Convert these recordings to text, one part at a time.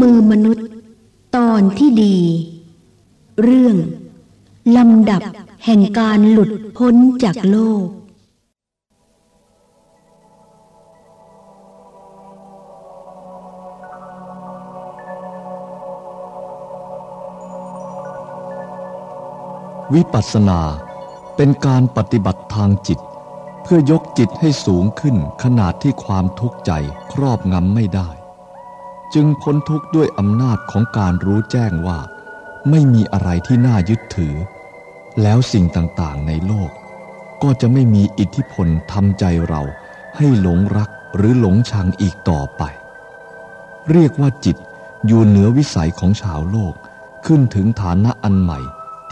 มือมนุษย์ ตอนที่ดี เรื่อง ลำดับแห่งการหลุดพ้นจากโลก วิปัสสนาเป็นการปฏิบัติทางจิต เพื่อยกจิตให้สูงขึ้นขนาดที่ความทุกข์ใจครอบงำไม่ได้ จึงพ้นทุกข์ด้วยอำนาจของการรู้แจ้งว่า ไม่มีอะไรที่น่ายึดถือ แล้วสิ่งต่างๆในโลก ก็จะไม่มีอิทธิพลทำใจเราให้หลงรักหรือหลงชังอีกต่อไป เรียกว่าจิตอยู่เหนือวิสัยของชาวโลกขึ้นถึงฐานะอันใหม่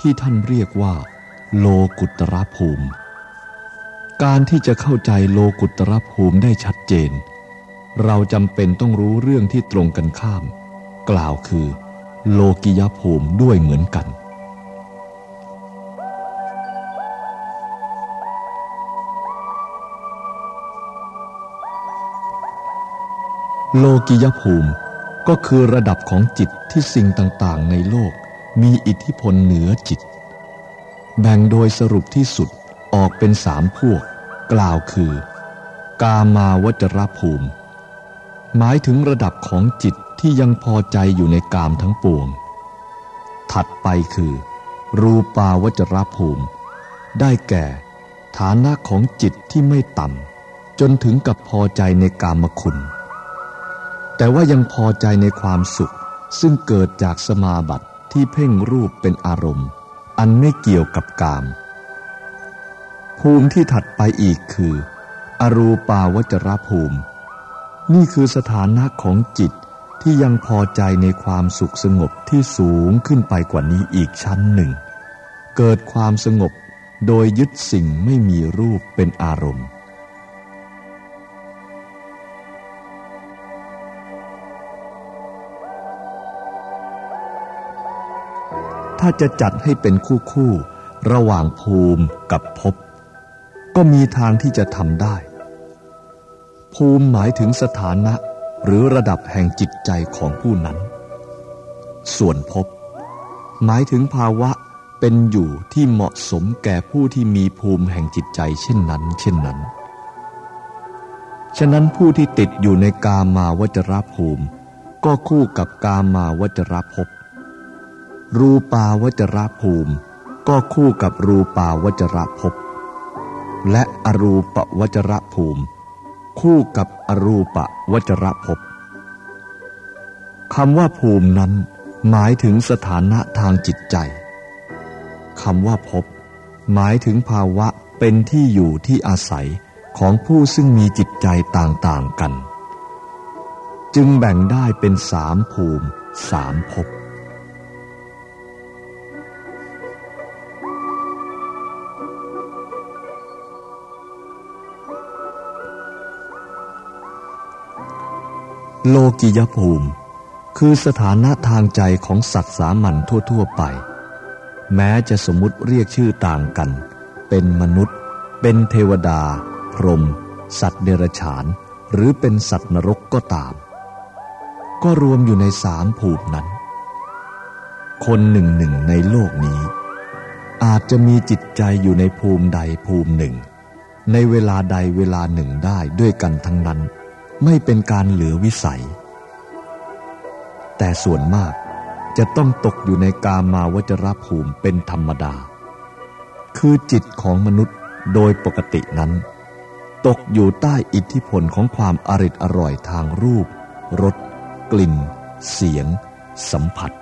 ที่ท่านเรียกว่า โลกุตรภูมิ การที่จะเข้าใจโลกุตรภูมิได้ชัดเจน เราจำเป็นต้องรู้เรื่องที่ตรงกันข้าม กล่าวคือ โลกิยภูมิด้วยเหมือนกันโลกิยภูมิก็คือระดับของจิตที่สิ่งต่างๆ ในโลกมีอิทธิพลเหนือจิต แบ่งโดยสรุปที่สุดออกเป็นสามพวก กล่าวคือ กามาวจรภูมิ หมายถึงระดับของจิตที่ยังพอใจอยู่ในกามทั้งปวง ถัดไปคือ รูปาวจรภูมิ ได้แก่ ฐานะของจิตที่ไม่ต่ำจนถึงกับพอใจในกามคุณ แต่ว่ายังพอใจในความสุข ซึ่งเกิดจากสมาบัติที่เพ่งรูปเป็นอารมณ์ อันไม่เกี่ยวกับกาม ภูมิที่ถัดไปอีกคือ อรูปาวจรภูมิ นี่คือสถานะของจิตที่ยังพอใจในความสุขสงบที่สูงขึ้นไปกว่านี้อีกชั้นหนึ่ง เกิดความสงบโดยยึดสิ่งไม่มีรูปเป็นอารมณ์ ถ้าจะจัดให้เป็นคู่คู่ ระหว่างภูมิกับภพก็มีทางที่จะทำได้ ภูมิหมายถึงสถานะ หรือระดับแห่งจิตใจของผู้นั้น ส่วนภพหมายถึงภาวะเป็นอยู่ที่เหมาะสมแก่ผู้ที่มีภูมิแห่งจิตใจเช่นนั้น เช่นนั้น ฉะนั้นผู้ที่ติดอยู่ในกามาวจรภูมิ ก็คู่กับกามาวจรภพ รูปาวจรภูมิ ก็คู่กับรูปาวจรภพ และอรูปวจรภูมิ คู่กับอรูปวจรภพคำว่าภูมินั้นหมายถึงสถานะทางจิตใจคำว่าภพหมายถึงภาวะเป็นที่อยู่ที่อาศัยของผู้ซึ่งมีจิตใจต่างๆกัน จึงแบ่งได้เป็นสามภูมิสามภพ โลกิยภูมิ คือสถานะทางใจของสัตว์สามัญทั่ว ๆ ไป แม้จะสมมติเรียกชื่อต่างกัน เป็นมนุษย์ เป็นเทวดา พรหมสัตว์เดรัจฉาน หรือเป็นสัตว์นรกก็ตาม ก็รวมอยู่ในสามภูมินั้น คนหนึ่งหนึ่งในโลกนี้ อาจจะมีจิตใจอยู่ในภูมิใดภูมิหนึ่ง ในเวลาใดเวลาหนึ่งได้ด้วยกันทั้งนั้น ไม่เป็นการเหลือวิสัย แต่ส่วนมากจะต้องตกอยู่ในกามาวจรภูมิเป็นธรรมดา คือจิตของมนุษย์โดยปกตินั้น ตกอยู่ใต้อิทธิพลของความอริดอร่อยทางรูป รส กลิ่น เสียง สัมผัส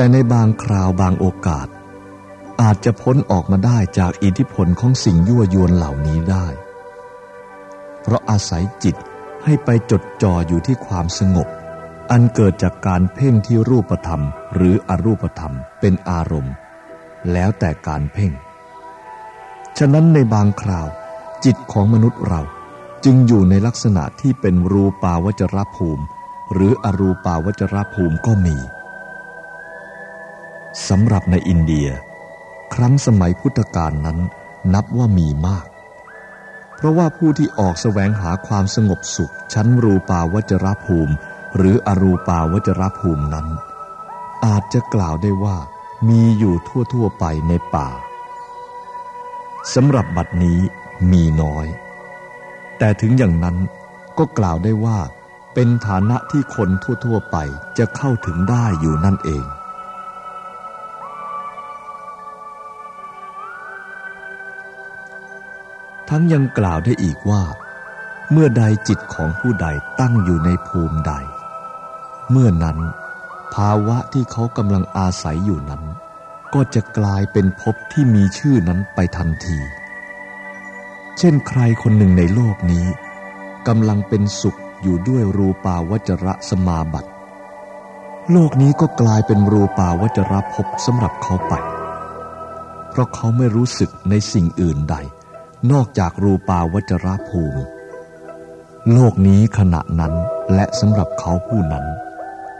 แต่ในบางคราวบางโอกาส อาจจะพ้นออกมาได้จากอิทธิพลของสิ่งยั่วยวนเหล่านี้ได้ เพราะอาศัยจิตให้ไปจดจ่ออยู่ที่ความสงบ อันเกิดจากการเพ่งที่รูปธรรม หรืออรูปธรรมเป็นอารมณ์ แล้วแต่การเพ่ง ฉะนั้นในบางคราว จิตของมนุษย์เราจึงอยู่ในลักษณะที่เป็นรูปาวจรภูมิ หรืออรูปาวจรภูมิก็มี สำหรับในอินเดีย ครั้งสมัยพุทธกาลนั้นนับว่ามีมาก เพราะว่าผู้ที่ออกแสวงหาความสงบสุข ชั้นรูปาวจรภูมิ หรืออรูปาวจรภูมินั้น อาจจะกล่าวได้ว่ามีอยู่ทั่วๆไปในป่าสำหรับบัดนี้มีน้อย แต่ถึงอย่างนั้นก็กล่าวได้ว่าเป็นฐานะที่คนทั่วๆไปจะเข้าถึงได้อยู่นั่นเอง ทั้งยังกล่าวได้อีกว่า เมื่อใดจิตของผู้ใดตั้งอยู่ในภูมิใด เมื่อนั้น ภาวะที่เขากำลังอาศัยอยู่นั้น ก็จะกลายเป็นภพที่มีชื่อนั้นไปทันที เช่นใครคนหนึ่งในโลกนี้กำลังเป็นสุขอยู่ด้วยรูปาวจระสมาบัติ โลกนี้ก็กลายเป็นรูปาวจระภพสำหรับเขาไป เพราะเขาไม่รู้สึกในสิ่งอื่นใด นอกจากรูปาวจรภูมิ โลกนี้ขณะนั้นและสำหรับเขาผู้นั้น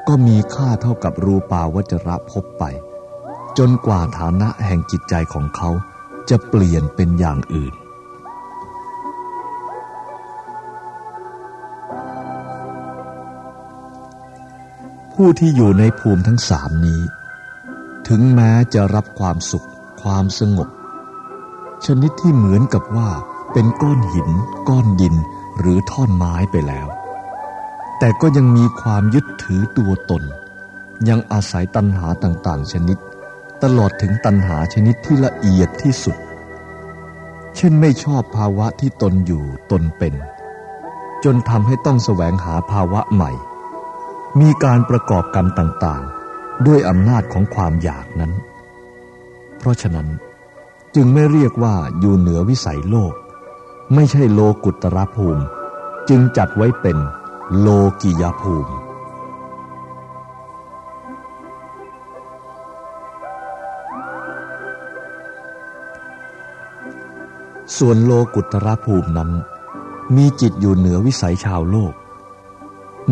ก็มีค่าเท่ากับรูปาวจระภพไป จนกว่าฐานะแห่งจิตใจของเขาจะเปลี่ยนเป็นอย่างอื่น ผู้ที่อยู่ในภูมิทั้งสามนี้ ถึงแม้จะรับความสุข ความสงบ ชนิดที่เหมือนกับว่าเป็นก้อนหิน ก้อนดิน หรือท่อนไม้ไปแล้ว แต่ก็ยังมีความยึดถือตัวตน ยังอาศัยตัณหาต่างๆ ชนิด ตลอดถึงตัณหาชนิดที่ละเอียดที่สุด เช่นไม่ชอบภาวะที่ตนอยู่ตนเป็น จนทำให้ต้องแสวงหาภาวะใหม่ มีการประกอบกรรมต่างๆ ด้วยอำนาจของความอยากนั้น เพราะฉะนั้น จึงไม่เรียกว่าอยู่เหนือวิสัยโลก ไม่ใช่โลกุตรภูมิ จึงจัดไว้เป็นโลกิยภูมิ ส่วนโลกุตรภูมินั้น มีจิตอยู่เหนือวิสัยชาวโลก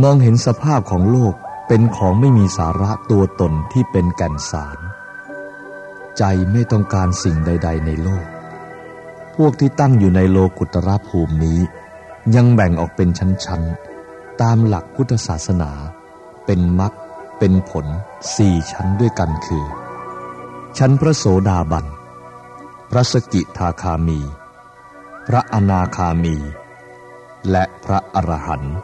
มองเห็นสภาพของโลกเป็นของไม่มีสาระตัวตนที่เป็นแก่นสาร ใจไม่ต้องการสิ่งใด ๆ ในโลก พวกที่ตั้งอยู่ในโลกุตระภูมินี้ ยังแบ่งออกเป็นชั้น ๆ ตามหลักพุทธศาสนา เป็นมรรคเป็นผลสี่ชั้นด้วยกันคือ ชั้นพระโสดาบัน พระสกิทาคามี พระอนาคามี และพระอรหันต์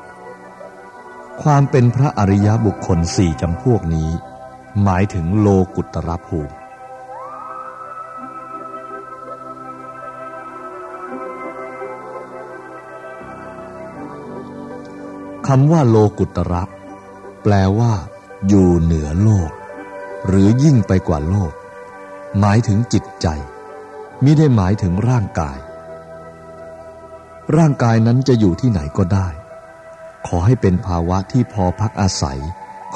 ความเป็นพระอริยบุคคลสี่จำพวกนี้ หมายถึงโลกุตรภูมิ คำว่าโลกุตระแปลว่า อยู่เหนือโลก หรือยิ่งไปกว่าโลก หมายถึงจิตใจมิได้หมายถึงร่างกาย ร่างกายนั้นจะอยู่ที่ไหนก็ได้ ขอให้เป็นภาวะที่พอพักอาศัย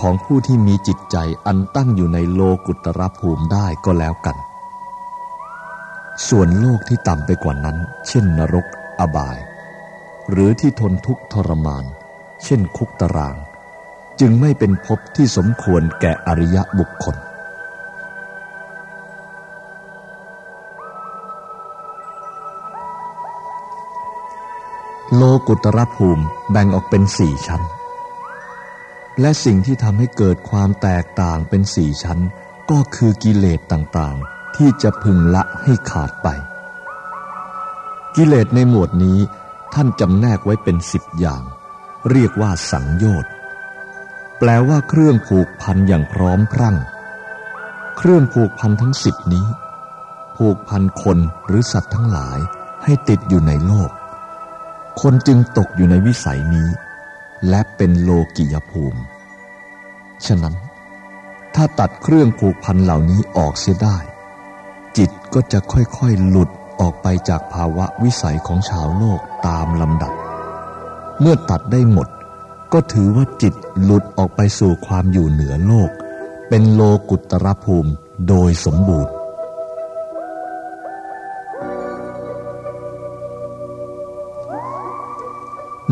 ของผู้ที่มีจิตใจอันตั้งอยู่ในโลกุตรภูมิได้ก็แล้วกัน ส่วนโลกที่ต่ำไปกว่านั้น เช่นนรก อบาย หรือที่ทนทุกข์ทรมาน เช่นคุกตาราง จึงไม่เป็นภพที่สมควรแก่อริยบุคคล โลกุตรภูมิแบ่งออกเป็นสี่ชั้น และสิ่งที่ทำให้เกิดความแตกต่างเป็นสี่ชั้น ก็คือกิเลสต่างๆ ที่จะพึงละให้ขาดไป กิเลสในหมวดนี้ท่านจำแนกไว้เป็นสิบอย่าง เรียกว่าสังโยชน์แปลว่าเครื่องผูกพันอย่างพร้อมพรั่ง เครื่องผูกพันทั้งสิบนี้ ผูกพันคนหรือสัตว์ทั้งหลายให้ติดอยู่ในโลก คนจึงตกอยู่ในวิสัยนี้ และเป็นโลกิยภูมิ ฉะนั้น ถ้าตัดเครื่องผูกพันเหล่านี้ออกเสียได้ จิตก็จะค่อยๆหลุดออกไปจากภาวะวิสัยของชาวโลกตามลำดับ เมื่อตัดได้หมด ก็ถือว่าจิตหลุดออกไปสู่ความอยู่เหนือโลก เป็นโลกุตรภูมิโดยสมบูรณ์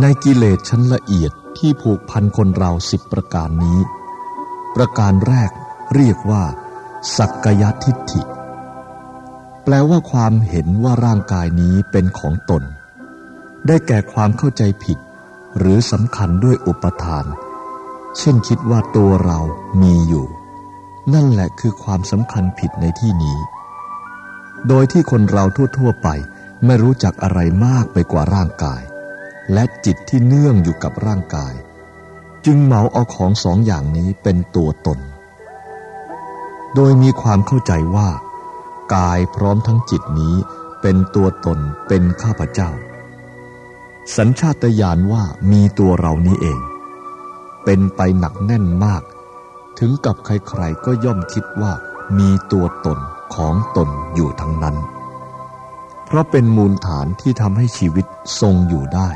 ในกิเลสชั้นละเอียดที่ผูกพันคนเราสิบประการนี้ ประการแรกเรียกว่า สักกยทิฏฐิ แปลว่าความเห็นว่าร่างกายนี้เป็นของตน ได้แก่ความเข้าใจผิด หรือสำคัญด้วยอุปทาน เช่นคิดว่าตัวเรามีอยู่ นั่นแหละคือความสำคัญผิดในที่นี้ โดยที่คนเราทั่วๆไปไม่รู้จักอะไรมากไปกว่าร่างกาย และจิตที่เนื่องอยู่กับร่างกาย จึงเหมาเอาของสองอย่างนี้เป็นตัวตน โดยมีความเข้าใจว่า กายพร้อมทั้งจิตนี้เป็นตัวตนเป็นข้าพเจ้า สัญชาตญาณว่ามีตัวเรานี้เอง เป็นไปหนักแน่นมาก ถึงกับใครๆก็ย่อมคิดว่ามีตัวตนของตนอยู่ทั้งนั้น เพราะเป็นมูลฐานที่ทำให้ชีวิตทรงอยู่ได้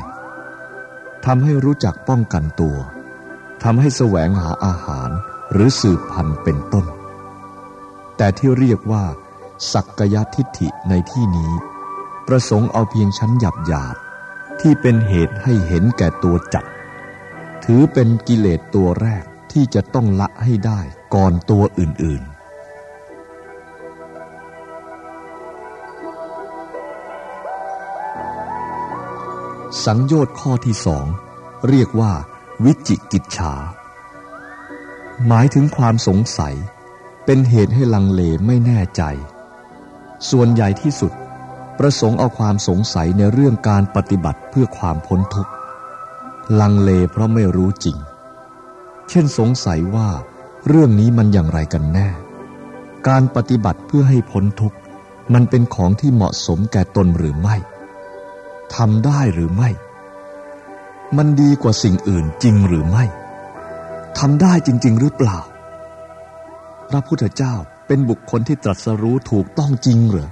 ทำให้รู้จักป้องกันตัวทำให้แสวงหาอาหารหรือสืบพันธุ์เป็นต้น แต่ที่เรียกว่า สักกยทิฏฐิในที่นี้ ประสงค์เอาเพียงชั้นหยาบหยาบ ที่เป็นเหตุให้เห็นแก่ตัวจัด ถือเป็นกิเลสตัวแรกที่จะต้องละให้ได้ก่อนตัวอื่น ๆสังโยชน์ข้อที่สองเรียกว่า วิจิกิจฉา หมายถึงความสงสัย เป็นเหตุให้ลังเลไม่แน่ใจ ส่วนใหญ่ที่สุด ประสงค์เอาความสงสัยในเรื่องการปฏิบัติเพื่อความพ้นทุกข์ ลังเลเพราะไม่รู้จริง เช่นสงสัยว่า เรื่องนี้มันอย่างไรกันแน่ การปฏิบัติเพื่อให้พ้นทุกข์ มันเป็นของที่เหมาะสมแก่ตนหรือไม่ทำได้หรือไม่ มันดีกว่าสิ่งอื่นจริงหรือไม่ทำได้จริง ๆ หรือเปล่า พระพุทธเจ้าเป็นบุคคลที่ตรัสรู้ถูกต้องจริงหรือ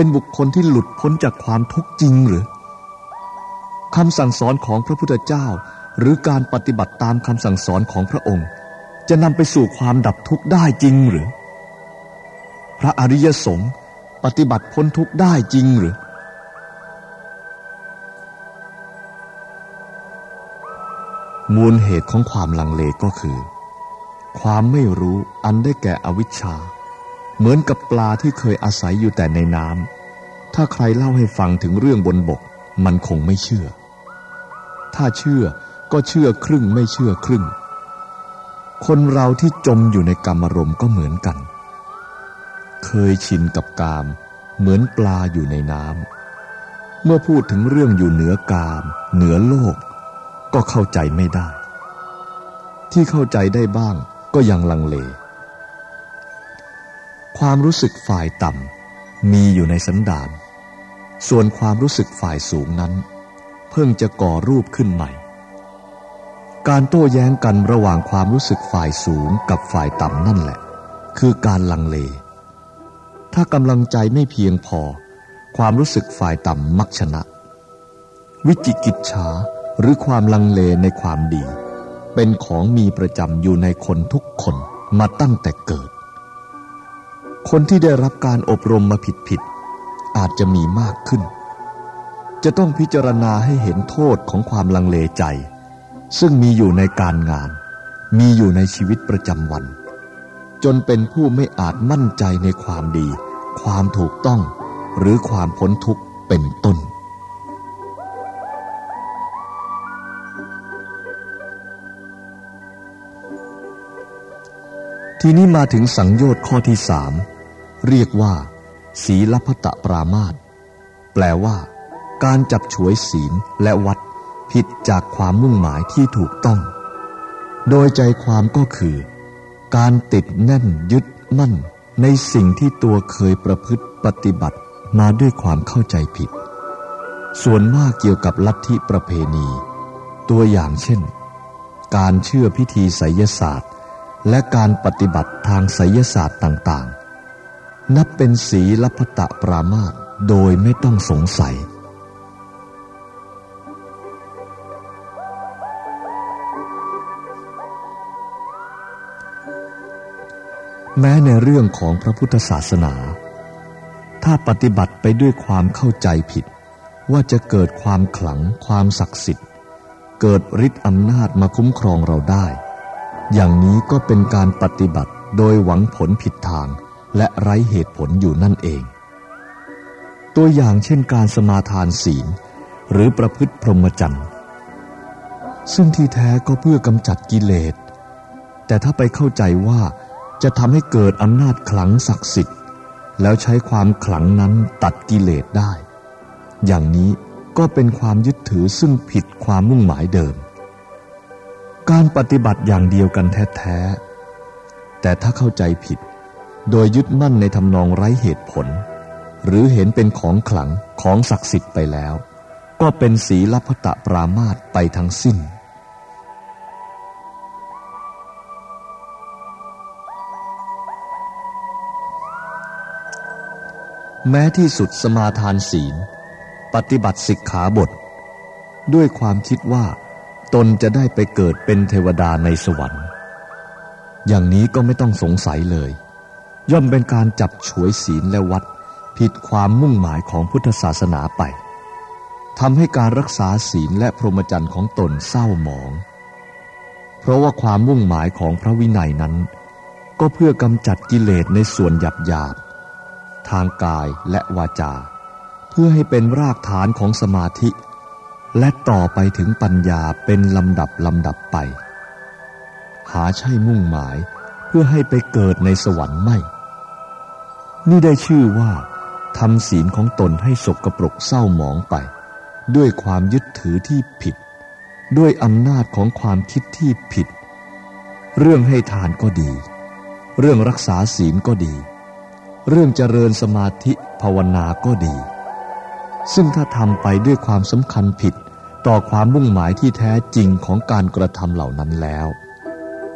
เป็นบุคคลที่หลุดพ้นจากความทุกข์จริงหรือคำสั่งสอนของพระพุทธเจ้า หรือการปฏิบัติตามคำสั่งสอนของพระองค์ จะนำไปสู่ความดับทุกข์ได้จริงหรือ พระอริยสงฆ์ปฏิบัติพ้นทุกข์ได้จริงหรือมูลเหตุของความลังเลก็คือ ความไม่รู้อันได้แก่อวิชชา เหมือนกับปลาที่เคยอาศัยอยู่แต่ในน้ำ ถ้าใครเล่าให้ฟังถึงเรื่องบนบก มันคงไม่เชื่อ ถ้าเชื่อก็เชื่อครึ่งไม่เชื่อครึ่ง คนเราที่จมอยู่ในกรรมรมก็เหมือนกัน เคยชินกับกาม เหมือนปลาอยู่ในน้ำ เมื่อพูดถึงเรื่องอยู่เหนือกาม เหนือโลก ก็เข้าใจไม่ได้ ที่เข้าใจได้บ้างก็ยังลังเล ความรู้สึกฝ่ายต่ำมีอยู่ในสันดาน ส่วนความรู้สึกฝ่ายสูงนั้น เพิ่งจะก่อรูปขึ้นใหม่ การโต้แย้งกันระหว่างความรู้สึกฝ่ายสูงกับฝ่ายต่ำนั่นแหละ คือการลังเล ถ้ากำลังใจไม่เพียงพอ ความรู้สึกฝ่ายต่ำมักชนะ วิจิกิจฉาหรือความลังเลในความดี เป็นของมีประจำอยู่ในคนทุกคนมาตั้งแต่เกิด คนที่ได้รับการอบรมมาผิดผิดอาจจะมีมากขึ้น จะต้องพิจารณาให้เห็นโทษของความลังเลใจ ซึ่งมีอยู่ในการงาน มีอยู่ในชีวิตประจำวัน จนเป็นผู้ไม่อาจมั่นใจในความดี ความถูกต้อง หรือความพ้นทุกข์เป็นต้นทีนี้มาถึงสังโยชน์ข้อที่สาม เรียกว่า ศีลพตะปรามาตแปลว่า การจับฉวยศีลและวัดผิดจากความมุ่งหมายที่ถูกต้อง โดยใจความก็คือ การติดแน่นยึดมั่น ในสิ่งที่ตัวเคยประพฤติปฏิบัติมาด้วยความเข้าใจผิด ส่วนมากเกี่ยวกับลัทธิประเพณี ตัวอย่างเช่น การเชื่อพิธีไสยศาสตร์ และการปฏิบัติทางไสยศาสตร์ต่าง นับเป็นศีลพตะปรามาตโดยไม่ต้องสงสัย แม้ในเรื่องของพระพุทธศาสนา ถ้าปฏิบัติไปด้วยความเข้าใจผิด ว่าจะเกิดความขลังความศักดิ์สิทธิ์ เกิดฤทธิ์อำนาจมาคุ้มครองเราได้ อย่างนี้ก็เป็นการปฏิบัติโดยหวังผลผิดทาง และไร้เหตุผลอยู่นั่นเอง ตัวอย่างเช่นการสมาทานศีล หรือประพฤติพรหมจรรย์ซึ่งที่แท้ก็เพื่อกำจัดกิเลส แต่ถ้าไปเข้าใจว่าจะทำให้เกิดอำนาจขลังศักดิ์สิทธิ์ แล้วใช้ความขลังนั้นตัดกิเลสได้ อย่างนี้ก็เป็นความยึดถือซึ่งผิดความมุ่งหมายเดิม การปฏิบัติอย่างเดียวกันแท้ ๆ แต่ถ้าเข้าใจผิด โดยยึดมั่นในทำนองไร้เหตุผล หรือเห็นเป็นของขลังของศักดิ์สิทธิ์ไปแล้ว ก็เป็นศีลพตะปรามาตไปทั้งสิ้น แม้ที่สุดสมาทานศีล ปฏิบัติสิกขาบท ด้วยความคิดว่า ตนจะได้ไปเกิดเป็นเทวดาในสวรรค์ อย่างนี้ก็ไม่ต้องสงสัยเลย ย่อมเป็นการจับฉวยศีลและวัด ผิดความมุ่งหมายของพุทธศาสนาไปทำให้การรักษาศีลและพรหมจรรย์ของตนเศร้าหมอง เพราะว่าความมุ่งหมายของพระวินัยนั้น ก็เพื่อกำจัดกิเลสในส่วนหยาบหยาบทางกายและวาจา เพื่อให้เป็นรากฐานของสมาธิ และต่อไปถึงปัญญาเป็นลำดับลำดับไป หาใช่มุ่งหมายเพื่อให้ไปเกิดในสวรรค์ไม่ นี่ได้ชื่อว่าทำศีลของตนให้สกปรกเศร้าหมองไป ด้วยความยึดถือที่ผิด ด้วยอำนาจของความคิดที่ผิด เรื่องให้ทานก็ดี เรื่องรักษาศีลก็ดี เรื่องเจริญสมาธิภาวนาก็ดี ซึ่งถ้าทำไปด้วยความสำคัญผิดต่อความมุ่งหมายที่แท้จริงของการกระทำเหล่านั้นแล้ว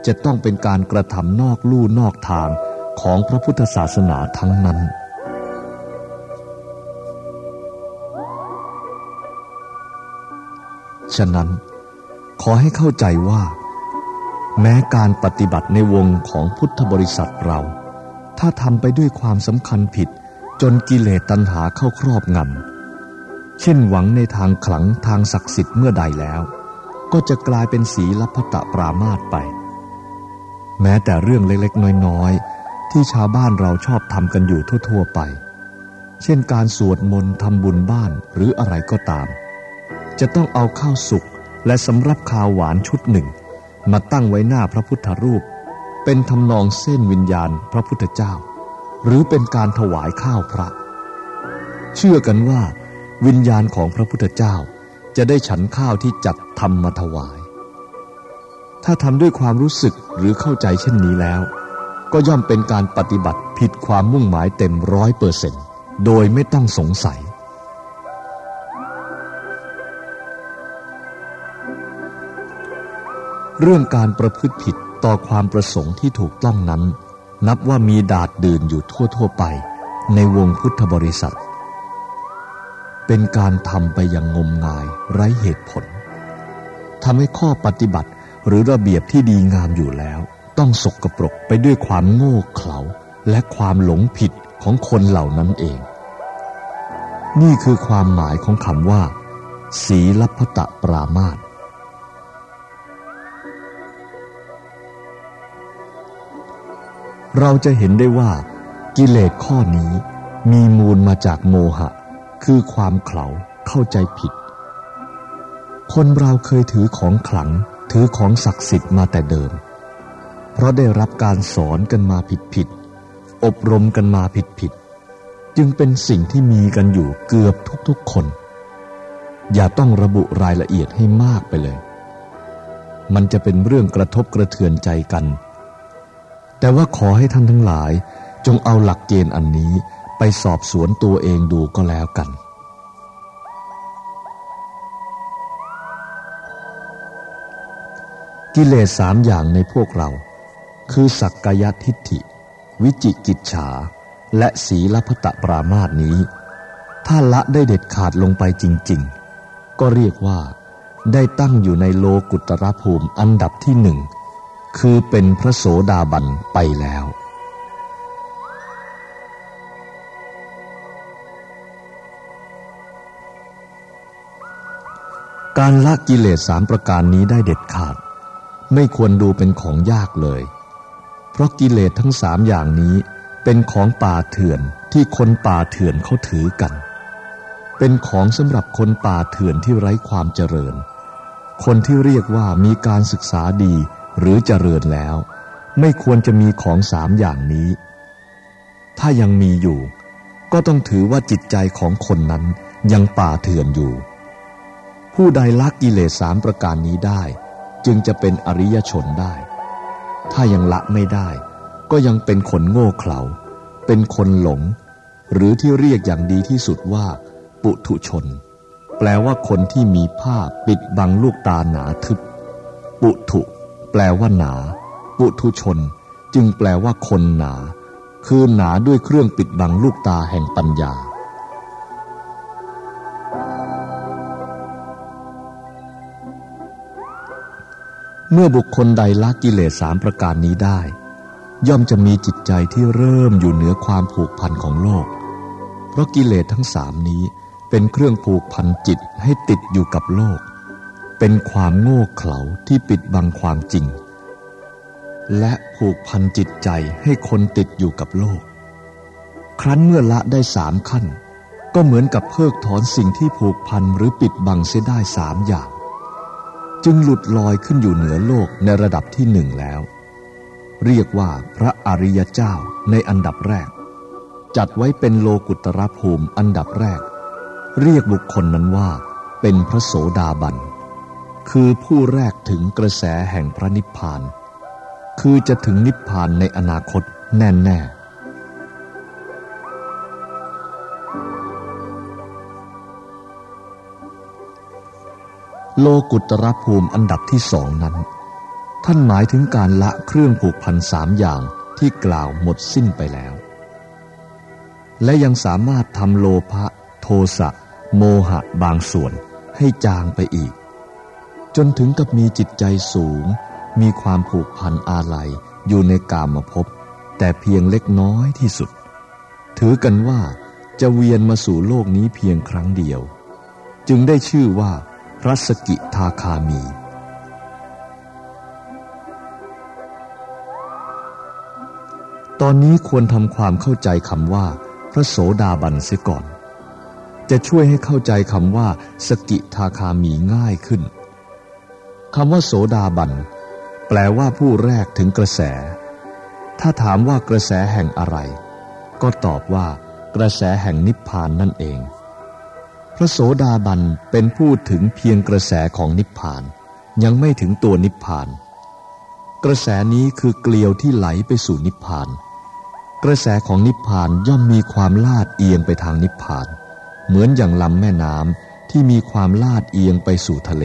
จะต้องเป็นการกระทำนอกลู่นอกทาง ของพระพุทธศาสนาทั้งนั้น ฉะนั้น ขอให้เข้าใจว่า แม้การปฏิบัติในวงของพุทธบริษัทเรา ถ้าทำไปด้วยความสำคัญผิดจนกิเลสตัณหาเข้าครอบงำ เช่นหวังในทางขลังทางศักดิ์สิทธิ์เมื่อใดแล้ว ก็จะกลายเป็นสีลัพตะปรามาตไป แม้แต่เรื่องเล็กๆ น้อยๆ ที่ชาวบ้านเราชอบทำกันอยู่ทั่วๆไป เช่นการสวดมนต์ทำบุญบ้านหรืออะไรก็ตาม จะต้องเอาข้าวสุกและสำรับข้าวหวานชุดหนึ่ง มาตั้งไว้หน้าพระพุทธรูป เป็นทำนองเส้นวิญญาณพระพุทธเจ้า หรือเป็นการถวายข้าวพระ เชื่อกันว่า วิญญาณของพระพุทธเจ้าจะได้ฉันข้าวที่จัดทำมาถวาย ถ้าทำด้วยความรู้สึกหรือเข้าใจเช่นนี้แล้ว ก็ย่อมเป็นการปฏิบัติผิดความมุ่งหมายเต็มร้อยเปอร์เซ็นต์โดยไม่ต้องสงสัย เรื่องการประพฤติผิดต่อความประสงค์ที่ถูกต้องนั้น นับว่ามีดาดดื่นอยู่ทั่ว ๆ ไป ในวงพุทธบริษัท เป็นการทำไปอย่างงมงายไร้เหตุผลทำให้ข้อปฏิบัติหรือระเบียบที่ดีงามอยู่แล้ว ต้องสกปรกไปด้วยความโง่เขลาและความหลงผิดของคนเหล่านั้นเอง นี่คือความหมายของคำว่าสีลพตะปรามาตเราจะเห็นได้ว่า กิเลสข้อนี้มีมูลมาจากโมหะ คือความเขลาเข้าใจผิด คนเราเคยถือของขลังถือของศักดิ์สิทธิ์มาแต่เดิม เพราะได้รับการสอนกันมาผิดผิดอบรมกันมาผิดผิดจึงเป็นสิ่งที่มีกันอยู่เกือบทุกๆคน อย่าต้องระบุรายละเอียดให้มากไปเลย มันจะเป็นเรื่องกระทบกระเทือนใจกัน แต่ว่าขอให้ท่านทั้งหลายจงเอาหลักเกณฑ์อันนี้ไปสอบสวนตัวเองดูก็แล้วกันกิเลสสามอย่างในพวกเรา คือสักกายทิฏฐิ วิจิกิจฉา และศีลพตะปรามาสนี้ ถ้าละได้เด็ดขาดลงไปจริง ๆ ก็เรียกว่า ได้ตั้งอยู่ในโลกุตรภูมิอันดับที่หนึ่ง คือเป็นพระโสดาบันไปแล้วการละกิเลสสามประการนี้ได้เด็ดขาด ไม่ควรดูเป็นของยากเลย เพราะกิเลสทั้งสามอย่างนี้เป็นของป่าเถื่อนที่คนป่าเถื่อนเขาถือกัน เป็นของสำหรับคนป่าเถื่อนที่ไร้ความเจริญ คนที่เรียกว่ามีการศึกษาดีหรือเจริญแล้ว ไม่ควรจะมีของสามอย่างนี้ ถ้ายังมีอยู่ ก็ต้องถือว่าจิตใจของคนนั้นยังป่าเถื่อนอยู่ ผู้ใดละกิเลสสามประการนี้ได้ จึงจะเป็นอริยชนได้ ถ้ายังละไม่ได้ ก็ยังเป็นคนโง่เขลา เป็นคนหลง หรือที่เรียกอย่างดีที่สุดว่า ปุถุชน แปลว่าคนที่มีผ้าปิดบังลูกตาหนาทึบ ปุถุ แปลว่าหนา ปุถุชน จึงแปลว่าคนหนา คือหนาด้วยเครื่องปิดบังลูกตาแห่งปัญญา เมื่อบุคคลใดละกิเลสสามประการนี้ได้ ย่อมจะมีจิตใจที่เริ่มอยู่เหนือความผูกพันของโลก เพราะกิเลสทั้งสามนี้เป็นเครื่องผูกพันจิตให้ติดอยู่กับโลก เป็นความโง่เขลาที่ปิดบังความจริง และผูกพันจิตใจให้คนติดอยู่กับโลก ครั้นเมื่อละได้สามขั้น ก็เหมือนกับเพิกถอนสิ่งที่ผูกพันหรือปิดบังเสียได้สามอย่าง จึงหลุดลอยขึ้นอยู่เหนือโลกในระดับที่หนึ่งแล้ว เรียกว่าพระอริยเจ้าในอันดับแรก จัดไว้เป็นโลกุตระภูมิอันดับแรก เรียกบุคคลนั้นว่า เป็นพระโสดาบัน คือผู้แรกถึงกระแสแห่งพระนิพพาน คือจะถึงนิพพานในอนาคตแน่แโลกุตระภูมิอันดับที่สองนั้น ท่านหมายถึงการละเครื่องผูกพันสามอย่างที่กล่าวหมดสิ้นไปแล้ว และยังสามารถทำโลภะโทสะโมหะบางส่วนให้จางไปอีก จนถึงกับมีจิตใจสูง มีความผูกพันอาลัยอยู่ในกามภพแต่เพียงเล็กน้อยที่สุด ถือกันว่าจะเวียนมาสู่โลกนี้เพียงครั้งเดียว จึงได้ชื่อว่า พระสกิทาคามี ตอนนี้ควรทำความเข้าใจคำว่า พระโสดาบันเสียก่อน จะช่วยให้เข้าใจคำว่า สกิทาคามีง่ายขึ้นคำว่าโสดาบันแปลว่าผู้แรกถึงกระแส ถ้าถามว่ากระแสแห่งอะไร ก็ตอบว่ากระแสแห่งนิพพานนั่นเอง ระโสดาบันเป็นผู้ถึงเพียงกระแสของนิพพาน ยังไม่ถึงตัวนิพพาน กระแสนี้คือเกลียวที่ไหลไปสู่นิพพาน กระแสของนิพพานย่อมมีความลาดเอียงไปทางนิพพาน เหมือนอย่างลำแม่น้ำที่มีความลาดเอียงไปสู่ทะเล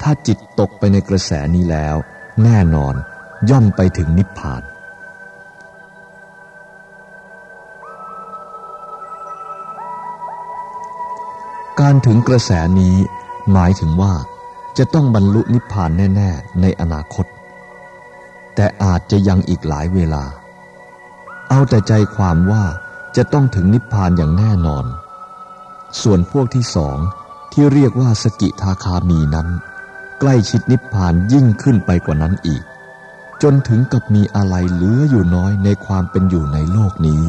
ถ้าจิตตกไปในกระแสนี้แล้ว แน่นอนย่อมไปถึงนิพพาน การถึงกระแสนี้หมายถึงว่าจะต้องบรรลุนิพพานแน่ ๆ ในอนาคต แต่อาจจะยังอีกหลายเวลา เอาแต่ใจความว่าจะต้องถึงนิพพานอย่างแน่นอน ส่วนพวกที่สองที่เรียกว่าสกิทาคามีนั้น ใกล้ชิดนิพพานยิ่งขึ้นไปกว่านั้นอีก จนถึงกับมีอะไรเหลืออยู่น้อยในความเป็นอยู่ในโลกนี้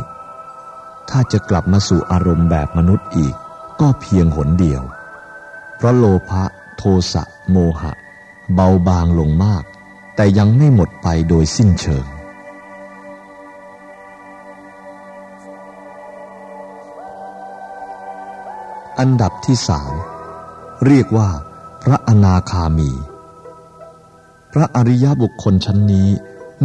ถ้าจะกลับมาสู่อารมณ์แบบมนุษย์อีก ก็เพียงหนเดียว เพราะโลภะโทสะโมหะ เบาบางลงมาก แต่ยังไม่หมดไปโดยสิ้นเชิง อันดับที่สามเรียกว่า พระอนาคามี พระอริยบุคคลชั้นนี้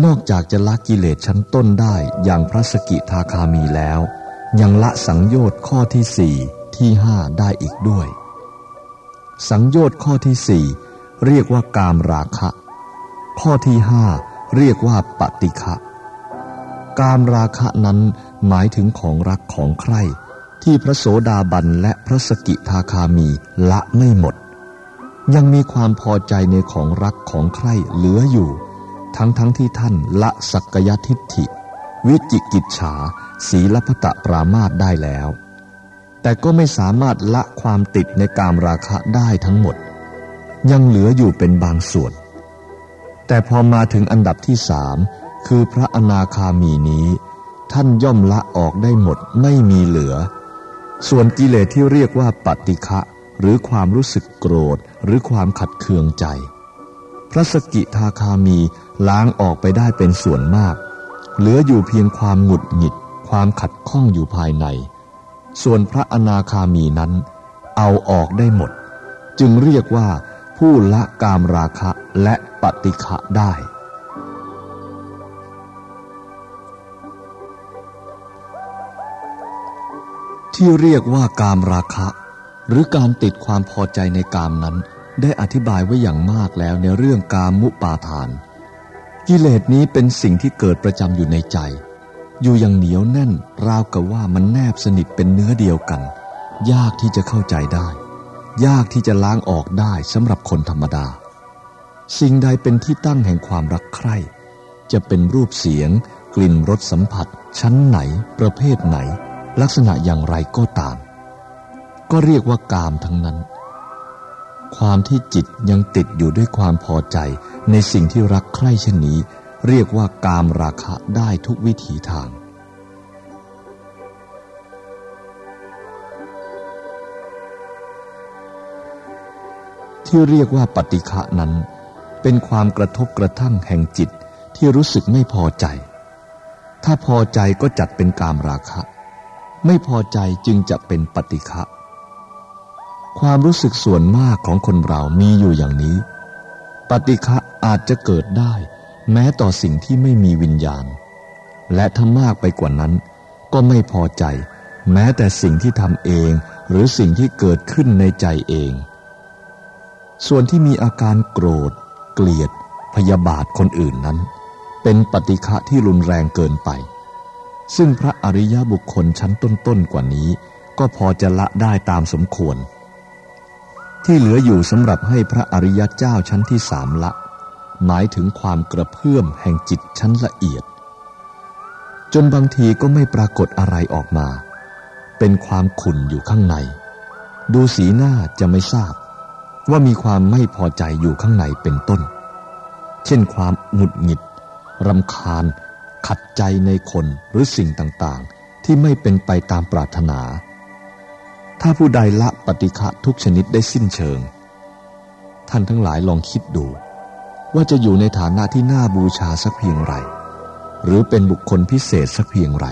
นอกจากจะละกิเลสชั้นต้นได้อย่างพระสกิทาคามีแล้ว ยังละสังโยชน์ข้อที่สี่ ที่ห้าได้อีกด้วย สังโยชน์ข้อที่สี่เรียกว่ากามราคะ ข้อที่ห้าเรียกว่าปฏิฆะกามราคะนั้นหมายถึงของรักของใครที่พระโสดาบันและพระสกิทาคามีละไม่หมด ยังมีความพอใจในของรักของใครเหลืออยู่ ทั้งทั้งที่ท่านละสักกยทิฏฐิ วิจิกิจฉา ศีลพตะปรามาตได้แล้ว แต่ก็ไม่สามารถละความติดในกามราคะได้ทั้งหมด ยังเหลืออยู่เป็นบางส่วน แต่พอมาถึงอันดับที่สามคือพระอนาคามีนี้ ท่านย่อมละออกได้หมดไม่มีเหลือ ส่วนกิเลสที่เรียกว่าปฏิฆะหรือความรู้สึกโกรธหรือความขัดเคืองใจ พระสกิทาคามีล้างออกไปได้เป็นส่วนมาก เหลืออยู่เพียงความหงุดหงิด ความขัดข้องอยู่ภายใน ส่วนพระอนาคามีนั้น เอาออกได้หมด จึงเรียกว่าผู้ละกามราคะและปฏิฆะได้ ที่เรียกว่ากามราคะ หรือการติดความพอใจในกามนั้น ได้อธิบายไว้อย่างมากแล้วในเรื่องกามมุปาทาน กิเลสนี้เป็นสิ่งที่เกิดประจำอยู่ในใจ อยู่อย่างเหนียวแน่นราวกับว่ามันแนบสนิทเป็นเนื้อเดียวกัน ยากที่จะเข้าใจได้ ยากที่จะล้างออกได้สำหรับคนธรรมดา สิ่งใดเป็นที่ตั้งแห่งความรักใคร่ จะเป็นรูปเสียง กลิ่นรสสัมผัส ชั้นไหน ประเภทไหน ลักษณะอย่างไรก็ตาม ก็เรียกว่ากามทั้งนั้น ความที่จิตยังติดอยู่ด้วยความพอใจในสิ่งที่รักใคร่เช่นนี้ เรียกว่ากามราคะได้ทุกวิถีทาง ที่เรียกว่าปฏิฆะนั้น เป็นความกระทบกระทั่งแห่งจิตที่รู้สึกไม่พอใจ ถ้าพอใจก็จัดเป็นกามราคะ ไม่พอใจจึงจะเป็นปฏิฆะความรู้สึกส่วนมากของคนเรามีอยู่อย่างนี้ ปฏิฆะอาจจะเกิดได้ แม้ต่อสิ่งที่ไม่มีวิญญาณ และถ้ามากไปกว่านั้นก็ไม่พอใจ แม้แต่สิ่งที่ทำเอง หรือสิ่งที่เกิดขึ้นในใจเอง ส่วนที่มีอาการโกรธ เกลียด พยาบาทคนอื่นนั้น เป็นปฏิฆะที่รุนแรงเกินไป ซึ่งพระอริยบุคคลชั้นต้นๆกว่านี้ ก็พอจะละได้ตามสมควร ที่เหลืออยู่สำหรับให้พระอริยเจ้าชั้นที่สามละ หมายถึงความกระเพื่อมแห่งจิตชั้นละเอียด จนบางทีก็ไม่ปรากฏอะไรออกมา เป็นความขุ่นอยู่ข้างใน ดูสีหน้าจะไม่ทราบ ว่ามีความไม่พอใจอยู่ข้างในเป็นต้น เช่นความหงุดหงิดรำคาญ ขัดใจในคนหรือสิ่งต่างๆ ที่ไม่เป็นไปตามปรารถนา ถ้าผู้ใดละปฏิฆะทุกชนิดได้สิ้นเชิง ท่านทั้งหลายลองคิดดู ว่าจะอยู่ในฐานะที่น่าบูชาสักเพียงไร หรือเป็นบุคคลพิเศษสักเพียงไร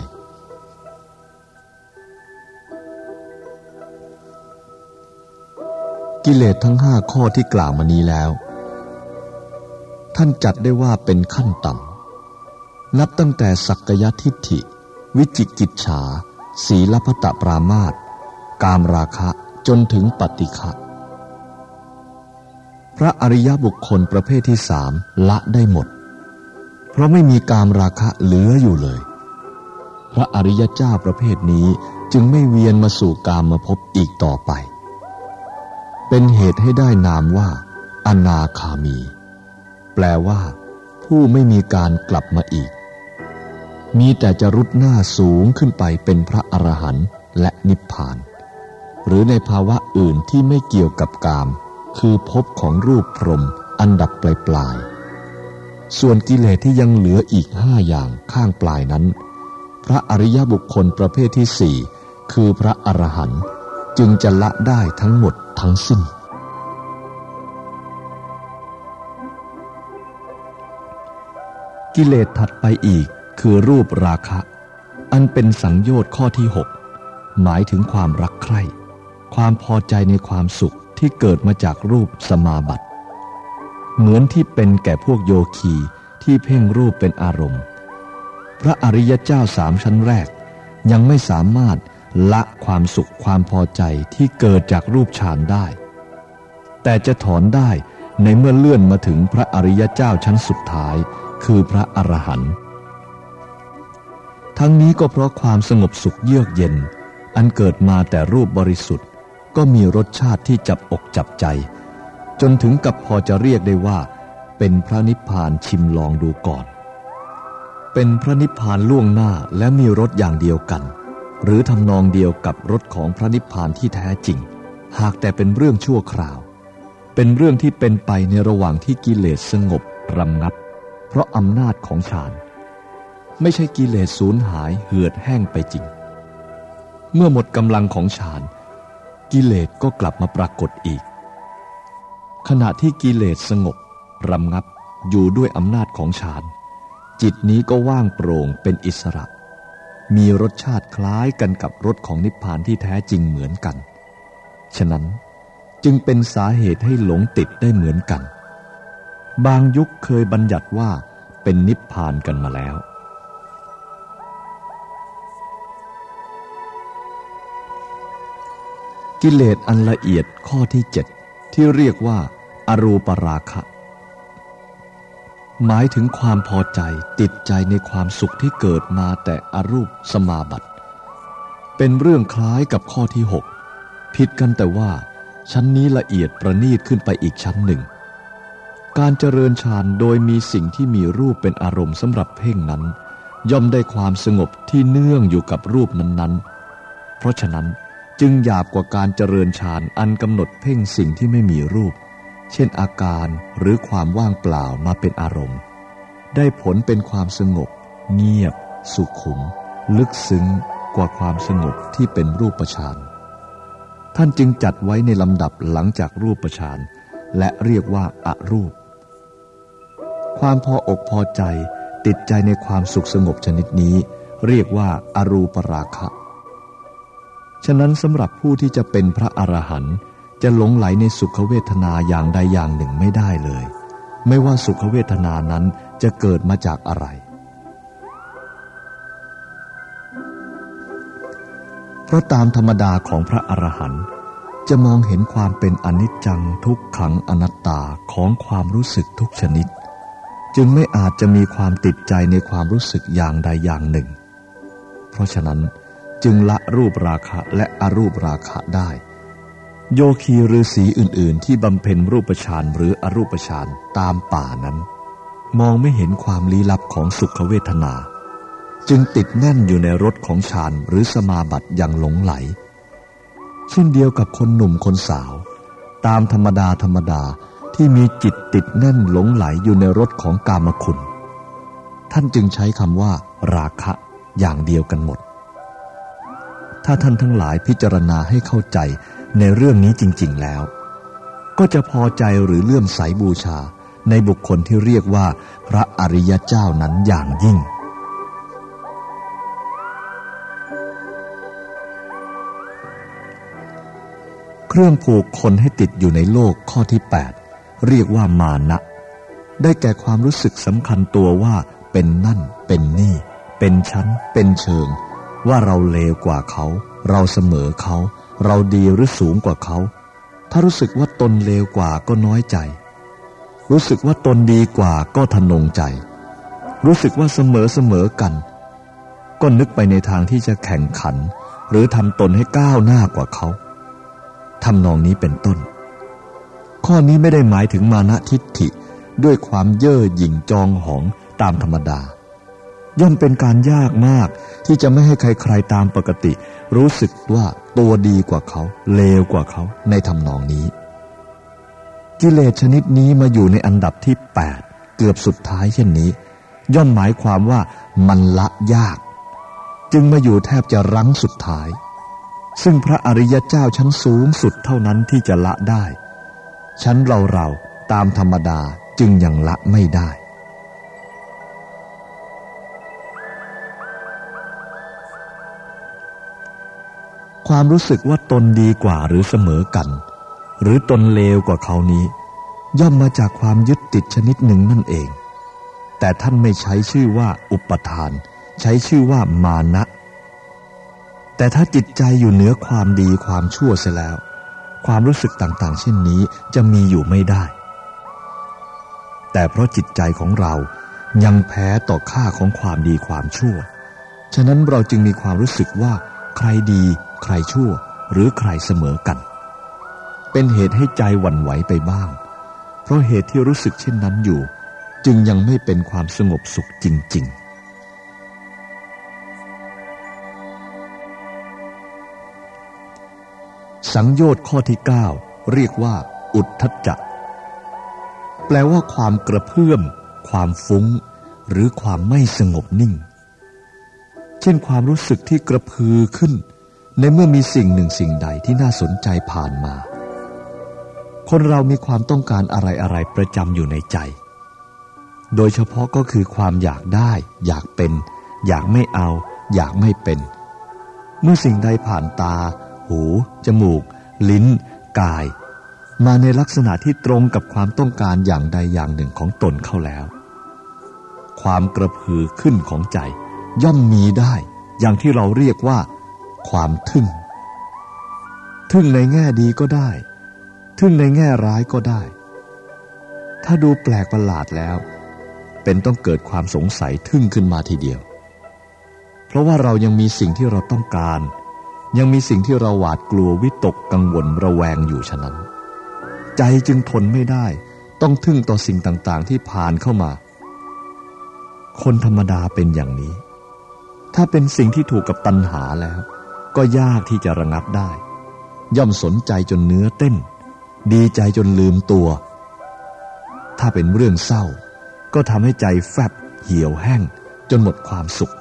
กิเลสทั้งห้าข้อที่กล่าวมานี้แล้ว ท่านจัดได้ว่าเป็นขั้นต่ำ นับตั้งแต่สักยทิฏฐิ วิจิกิจฉา ศีลพัตปรามาตกามราคะจนถึงปฏิฆะ ระอริยบุคคลประเภทที่สามละได้หมด เพราะไม่มีกามราคะเหลืออยู่เลย พระอริยเจ้าประเภทนี้จึงไม่เวียนมาสู่กามมาพบอีกต่อไป เป็นเหตุให้ได้นามว่า อนาคามี แปลว่า ผู้ไม่มีการกลับมาอีก มีแต่จะรุดหน้าสูงขึ้นไปเป็นพระอรหันต์และนิพพาน หรือในภาวะอื่นที่ไม่เกี่ยวกับกาม คือพบของรูปพรมอันดับปลายปลายส่วนกิเลสที่ยังเหลืออีกห้าอย่างข้างปลายนั้น พระอริยบุคคลประเภทที่สี่คือพระอรหันต์จึงจะละได้ทั้งหมดทั้งสิ้น กิเลสถัดไปอีกคือรูปราคะ อันเป็นสังโยชน์ข้อที่หกหมายถึงความรักใคร่ ความพอใจในความสุข ที่เกิดมาจากรูปสมาบัติ เหมือนที่เป็นแก่พวกโยคีที่เพ่งรูปเป็นอารมณ์ พระอริยเจ้าสามชั้นแรก ยังไม่สามารถละความสุขความพอใจที่เกิดจากรูปฌานได้ แต่จะถอนได้ในเมื่อเลื่อนมาถึงพระอริยเจ้าชั้นสุดท้ายคือพระอรหันต์ทั้งนี้ก็เพราะความสงบสุขเยือกเย็น อันเกิดมาแต่รูปบริสุทธิ์ ก็มีรสชาติที่จับอกจับใจ จนถึงกับพอจะเรียกได้ว่า เป็นพระนิพพานชิมลองดูก่อน เป็นพระนิพพานล่วงหน้าและมีรสอย่างเดียวกัน หรือทำนองเดียวกับรถของพระนิพพานที่แท้จริง หากแต่เป็นเรื่องชั่วคราว เป็นเรื่องที่เป็นไปในระหว่างที่กิเลสสงบรำงับ เพราะอำนาจของฌานไม่ใช่กิเลสสูญหายเหือดแห้งไปจริง เมื่อหมดกำลังของฌาน กิเลสก็กลับมาปรากฏอีก ขณะที่กิเลสสงบรำงับอยู่ด้วยอำนาจของฌานจิตนี้ก็ว่างโปร่งเป็นอิสระ มีรสชาติคล้ายกันกับรสของนิพพานที่แท้จริงเหมือนกัน ฉะนั้นจึงเป็นสาเหตุให้หลงติดได้เหมือนกัน บางยุคเคยบัญญัติว่าเป็นนิพพานกันมาแล้ว กิเลสอันละเอียดข้อที่เจ็ดที่เรียกว่าอารูปราคะ หมายถึงความพอใจติดใจในความสุขที่เกิดมาแต่อรูปสมาบัติ เป็นเรื่องคล้ายกับข้อที่หกผิดกันแต่ว่า ชั้นนี้ละเอียดประณีตขึ้นไปอีกชั้นหนึ่ง การเจริญฌานโดยมีสิ่งที่มีรูปเป็นอารมณ์สำหรับเพ่งนั้น ย่อมได้ความสงบที่เนื่องอยู่กับรูปนั้นๆ เพราะฉะนั้น จึงหยาบกว่าการเจริญฌานอันกำหนดเพ่งสิ่งที่ไม่มีรูป เช่นอาการหรือความว่างเปล่ามาเป็นอารมณ์ ได้ผลเป็นความสงบ เงียบ สุขุม ลึกซึ้งกว่าความสงบที่เป็นรูปฌานท่านจึงจัดไว้ในลำดับหลังจากรูปฌานและเรียกว่าอารูป ความพออกพอใจติดใจในความสุขสงบชนิดนี้ เรียกว่าอารูปราคะ ฉะนั้นสำหรับผู้ที่จะเป็นพระอรหันต์จะหลงไหลในสุขเวทนาอย่างใดอย่างหนึ่งไม่ได้เลย ไม่ว่าสุขเวทนานั้นจะเกิดมาจากอะไร เพราะตามธรรมดาของพระอรหันต์จะมองเห็นความเป็นอนิจจังทุกขังอนัตตาของความรู้สึกทุกชนิด จึงไม่อาจจะมีความติดใจในความรู้สึกอย่างใดอย่างหนึ่ง เพราะฉะนั้น จึงละรูปราคะและอรูปราคะได้ โยคีฤาษีอื่นๆ ที่บำเพ็ญรูปฌานหรืออรูปฌานตามป่านั้น มองไม่เห็นความลี้ลับของสุขเวทนา จึงติดแน่นอยู่ในรถของฌานหรือสมาบัติอย่างหลงไหล เช่นเดียวกับคนหนุ่มคนสาว ตามธรรมดาธรรมดาที่มีจิตติดแน่นหลงไหลอยู่ในรถของกามคุณ ท่านจึงใช้คำว่า ราคะอย่างเดียวกันหมด ถ้าท่านทั้งหลายพิจารณาให้เข้าใจในเรื่องนี้จริง ๆ แล้ว ก็จะพอใจหรือเลื่อมใสบูชาในบุคคลที่เรียกว่าพระอริยเจ้านั้นอย่างยิ่ง เครื่องผูกคนให้ติดอยู่ในโลกข้อที่ 8 เรียกว่ามานะ ได้แก่ความรู้สึกสำคัญตัวว่าเป็นนั่น เป็นนี่ เป็นชั้น เป็นเชิง ว่าเราเลวกว่าเขา เราเสมอเขา เราดีหรือสูงกว่าเขา ถ้ารู้สึกว่าตนเลวกว่าก็น้อยใจ รู้สึกว่าตนดีกว่าก็ทนงใจ รู้สึกว่าเสมอเสมอกัน ก็นึกไปในทางที่จะแข่งขัน หรือทำตนให้ก้าวหน้ากว่าเขาทำนองนี้เป็นต้น ข้อนี้ไม่ได้หมายถึงมานะทิฏฐิด้วยความเย่อหยิ่งจองหองตามธรรมดา ย่อมเป็นการยากมาก ที่จะไม่ให้ใครๆตามปกติ รู้สึกว่าตัวดีกว่าเขา เลวกว่าเขาในทำนองนี้ กิเลสชนิดนี้มาอยู่ในอันดับที่ 8 เกือบสุดท้ายเช่นนี้ ย่อมหมายความว่ามันละยาก จึงมาอยู่แทบจะรั้งสุดท้าย ซึ่งพระอริยเจ้าชั้นสูงสุดเท่านั้นที่จะละได้ ชั้นเราเราตามธรรมดาจึงยังละไม่ได้ ความรู้สึกว่าตนดีกว่าหรือเสมอกัน หรือตนเลวกว่าเขานี้ ย่อมมาจากความยึดติดชนิดหนึ่งนั่นเอง แต่ท่านไม่ใช้ชื่อว่าอุปทาน ใช้ชื่อว่ามานะ แต่ถ้าจิตใจอยู่เหนือความดีความชั่วเสียแล้ว ความรู้สึกต่างๆ เช่นนี้จะมีอยู่ไม่ได้ แต่เพราะจิตใจของเรายังแพ้ต่อค่าของความดีความชั่ว ฉะนั้นเราจึงมีความรู้สึกว่า ใครดีใครชั่วหรือใครเสมอกัน เป็นเหตุให้ใจหวั่นไหวไปบ้าง เพราะเหตุที่รู้สึกเช่นนั้นอยู่ จึงยังไม่เป็นความสงบสุขจริง ๆสังโยชน์ข้อที่ 9 เรียกว่า อุทธจักแปลว่าความกระเพื่อม ความฟุ้ง หรือความไม่สงบนิ่ง เช่นความรู้สึกที่กระพือขึ้น ในเมื่อมีสิ่งหนึ่งสิ่งใดที่น่าสนใจผ่านมา คนเรามีความต้องการอะไรอะไรประจำอยู่ในใจ โดยเฉพาะก็คือความอยากได้ อยากเป็น อยากไม่เอา อยากไม่เป็น เมื่อสิ่งใดผ่านตา หู จมูก ลิ้น กาย มาในลักษณะที่ตรงกับความต้องการอย่างใดอย่างหนึ่งของตนเข้าแล้ว ความกระพือขึ้นของใจ ย่อมมีได้ อย่างที่เราเรียกว่า ความทึ่ง ทึ่งในแง่ดีก็ได้ ทึ่งในแง่ร้ายก็ได้ ถ้าดูแปลกประหลาดแล้ว เป็นต้องเกิดความสงสัยทึ่งขึ้นมาทีเดียว เพราะว่าเรายังมีสิ่งที่เราต้องการ ยังมีสิ่งที่เราหวาดกลัววิตกกังวลระแวงอยู่ฉะนั้น ใจจึงทนไม่ได้ ต้องทึ่งต่อสิ่งต่างๆ ที่ผ่านเข้ามาคนธรรมดาเป็นอย่างนี้ ถ้าเป็นสิ่งที่ถูกกับตัณหาแล้ว ก็ยากที่จะระงับได้ ย่อมสนใจจนเนื้อเต้น ดีใจจนลืมตัว ถ้าเป็นเรื่องเศร้า ก็ทำให้ใจแฟบเหี่ยวแห้ง จนหมดความสุข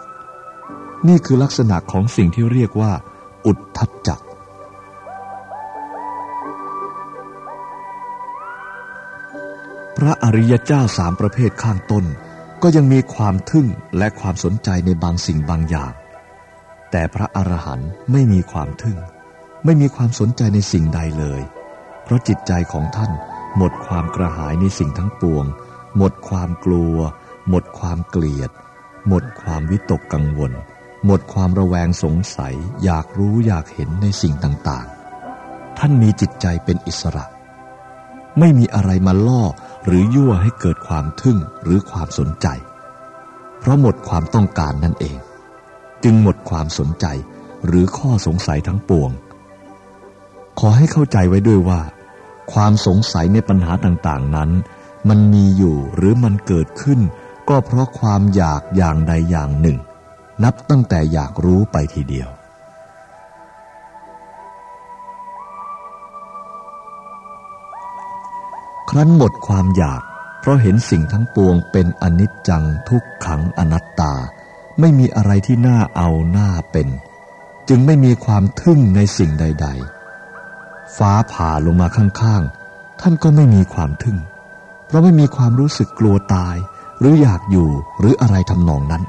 นี่คือลักษณะของสิ่งที่เรียกว่า อุทธัจจกพระอริยเจ้าสามประเภทข้างต้น ก็ยังมีความทึ่งและความสนใจในบางสิ่งบางอย่าง แต่พระอรหันต์ไม่มีความทึ่ง ไม่มีความสนใจในสิ่งใดเลย เพราะจิตใจของท่านหมดความกระหายในสิ่งทั้งปวง หมดความกลัว หมดความเกลียด หมดความวิตกกังวล หมดความระแวงสงสัย อยากรู้อยากเห็นในสิ่งต่างๆ ท่านมีจิตใจเป็นอิสระ ไม่มีอะไรมาล่อหรือยั่วให้เกิดความทึ่งหรือความสนใจ เพราะหมดความต้องการนั่นเอง จึงหมดความสนใจหรือข้อสงสัยทั้งปวง ขอให้เข้าใจไว้ด้วยว่า ความสงสัยในปัญหาต่างๆนั้น มันมีอยู่หรือมันเกิดขึ้น ก็เพราะความอยากอย่างใดอย่างหนึ่ง นับตั้งแต่อยากรู้ไปทีเดียว ครั้นหมดความอยาก เพราะเห็นสิ่งทั้งปวงเป็นอนิจจังทุกขังอนัตตา ไม่มีอะไรที่น่าเอาหน้าเป็น จึงไม่มีความทึ่งในสิ่งใด ๆ ฟ้าผ่าลงมาข้างๆ ท่านก็ไม่มีความทึ่ง เพราะไม่มีความรู้สึกกลัวตาย หรืออยากอยู่หรืออะไรทำนองนั้น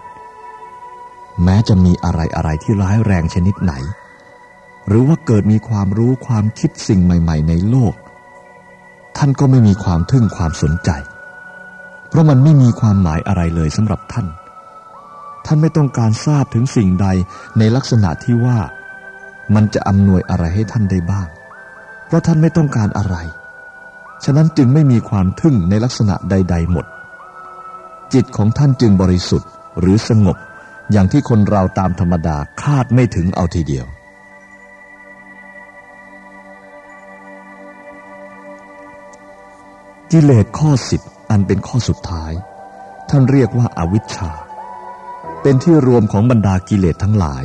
แม้จะมีอะไรอะไรที่ร้ายแรงชนิดไหน หรือว่าเกิดมีความรู้ความคิดสิ่งใหม่ ๆ ในโลก ท่านก็ไม่มีความทึ่งความสนใจ เพราะมันไม่มีความหมายอะไรเลยสำหรับท่าน ท่านไม่ต้องการทราบถึงสิ่งใดในลักษณะที่ว่า มันจะอำนวยอะไรให้ท่านได้บ้าง เพราะท่านไม่ต้องการอะไร ฉะนั้นจึงไม่มีความทึ่งในลักษณะใด ๆ หมด จิตของท่านจึงบริสุทธิ์หรือสงบ อย่างที่คนเราตามธรรมดาคาดไม่ถึงเอาทีเดียว กิเลสข้อสิบอันเป็นข้อสุดท้าย ท่านเรียกว่าอาวิชชา เป็นที่รวมของบรรดากิเลสทั้งหลาย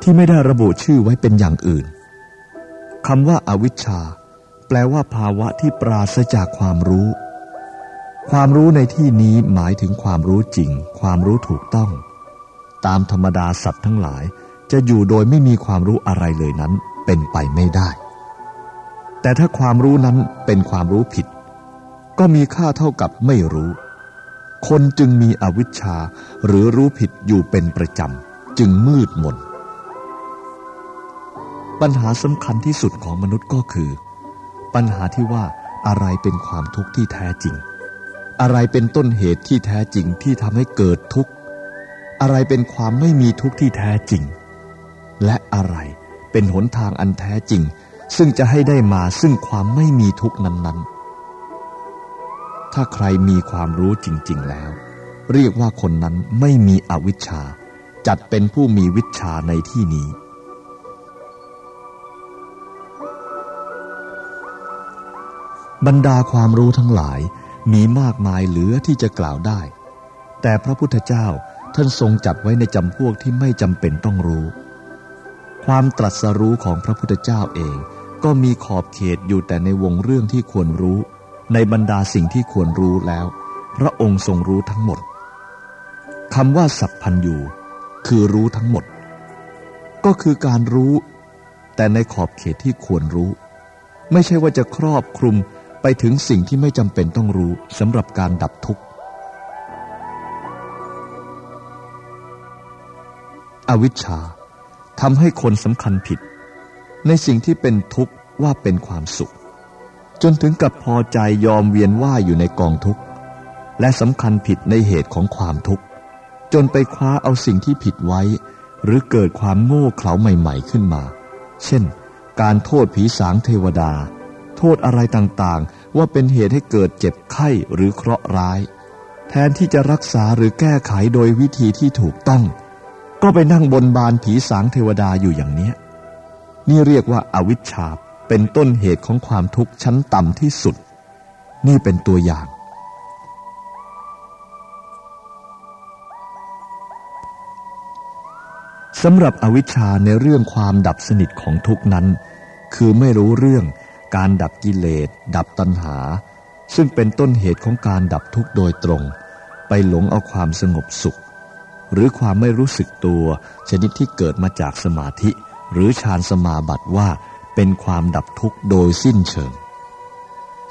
ที่ไม่ได้ระบุชื่อไว้เป็นอย่างอื่นคำว่าอาวิชชา แปลว่าภาวะที่ปราศจากความรู้ ความรู้ในที่นี้หมายถึงความรู้จริง ความรู้ถูกต้อง ตามธรรมดาสัตว์ทั้งหลาย จะอยู่โดยไม่มีความรู้อะไรเลยนั้นเป็นไปไม่ได้ แต่ถ้าความรู้นั้นเป็นความรู้ผิด ก็มีค่าเท่ากับไม่รู้ คนจึงมีอวิชชาหรือรู้ผิดอยู่เป็นประจำ จึงมืดมน ปัญหาสำคัญที่สุดของมนุษย์ก็คือ ปัญหาที่ว่าอะไรเป็นความทุกข์ที่แท้จริง อะไรเป็นต้นเหตุที่แท้จริงที่ทำให้เกิดทุกข์ อะไรเป็นความไม่มีทุกข์ที่แท้จริง และอะไรเป็นหนทางอันแท้จริง ซึ่งจะให้ได้มาซึ่งความไม่มีทุกข์นั้นๆ ถ้าใครมีความรู้จริง ๆ แล้ว เรียกว่าคนนั้นไม่มีอวิชชา จัดเป็นผู้มีวิชาในที่นี้ บรรดาความรู้ทั้งหลายมีมากมายเหลือที่จะกล่าวได้ แต่พระพุทธเจ้าท่านทรงจัดไว้ในจำพวกที่ไม่จำเป็นต้องรู้ ความตรัสรู้ของพระพุทธเจ้าเองก็มีขอบเขตอยู่แต่ในวงเรื่องที่ควรรู้ ในบรรดาสิ่งที่ควรรู้แล้ว พระองค์ทรงรู้ทั้งหมดคำว่าสัพพันยูคือรู้ทั้งหมด ก็คือการรู้ แต่ในขอบเขตที่ควรรู้ ไม่ใช่ว่าจะครอบคลุมไปถึงสิ่งที่ไม่จำเป็นต้องรู้สำหรับการดับทุกข์ อวิชชาทำให้คนสำคัญผิด ในสิ่งที่เป็นทุกข์ว่าเป็นความสุข จนถึงกับพอใจยอมเวียนว่ายอยู่ในกองทุกข์ และสำคัญผิดในเหตุของความทุกข์ จนไปคว้าเอาสิ่งที่ผิดไว้ หรือเกิดความโง่เขลาใหม่ ๆขึ้นมา เช่น การโทษผีสางเทวดา โทษอะไรต่างๆ ว่าเป็นเหตุให้เกิดเจ็บไข้หรือเคราะห์ร้าย แทนที่จะรักษาหรือแก้ไขโดยวิธีที่ถูกต้อง ก็ไปนั่งบนบานผีสางเทวดาอยู่อย่างเนี้ยนี่เรียกว่าอาวิชชา เป็นต้นเหตุของความทุกข์ชั้นต่ำที่สุด นี่เป็นตัวอย่าง สำหรับอวิชชาในเรื่องความดับสนิทของทุกนั้น คือไม่รู้เรื่องการดับกิเลส ดับตัณหา ซึ่งเป็นต้นเหตุของการดับทุกข์โดยตรง ไปหลงเอาความสงบสุข หรือความไม่รู้สึกตัว ชนิดที่เกิดมาจากสมาธิ หรือฌานสมาบัติว่า เป็นความดับทุกข์โดยสิ้นเชิง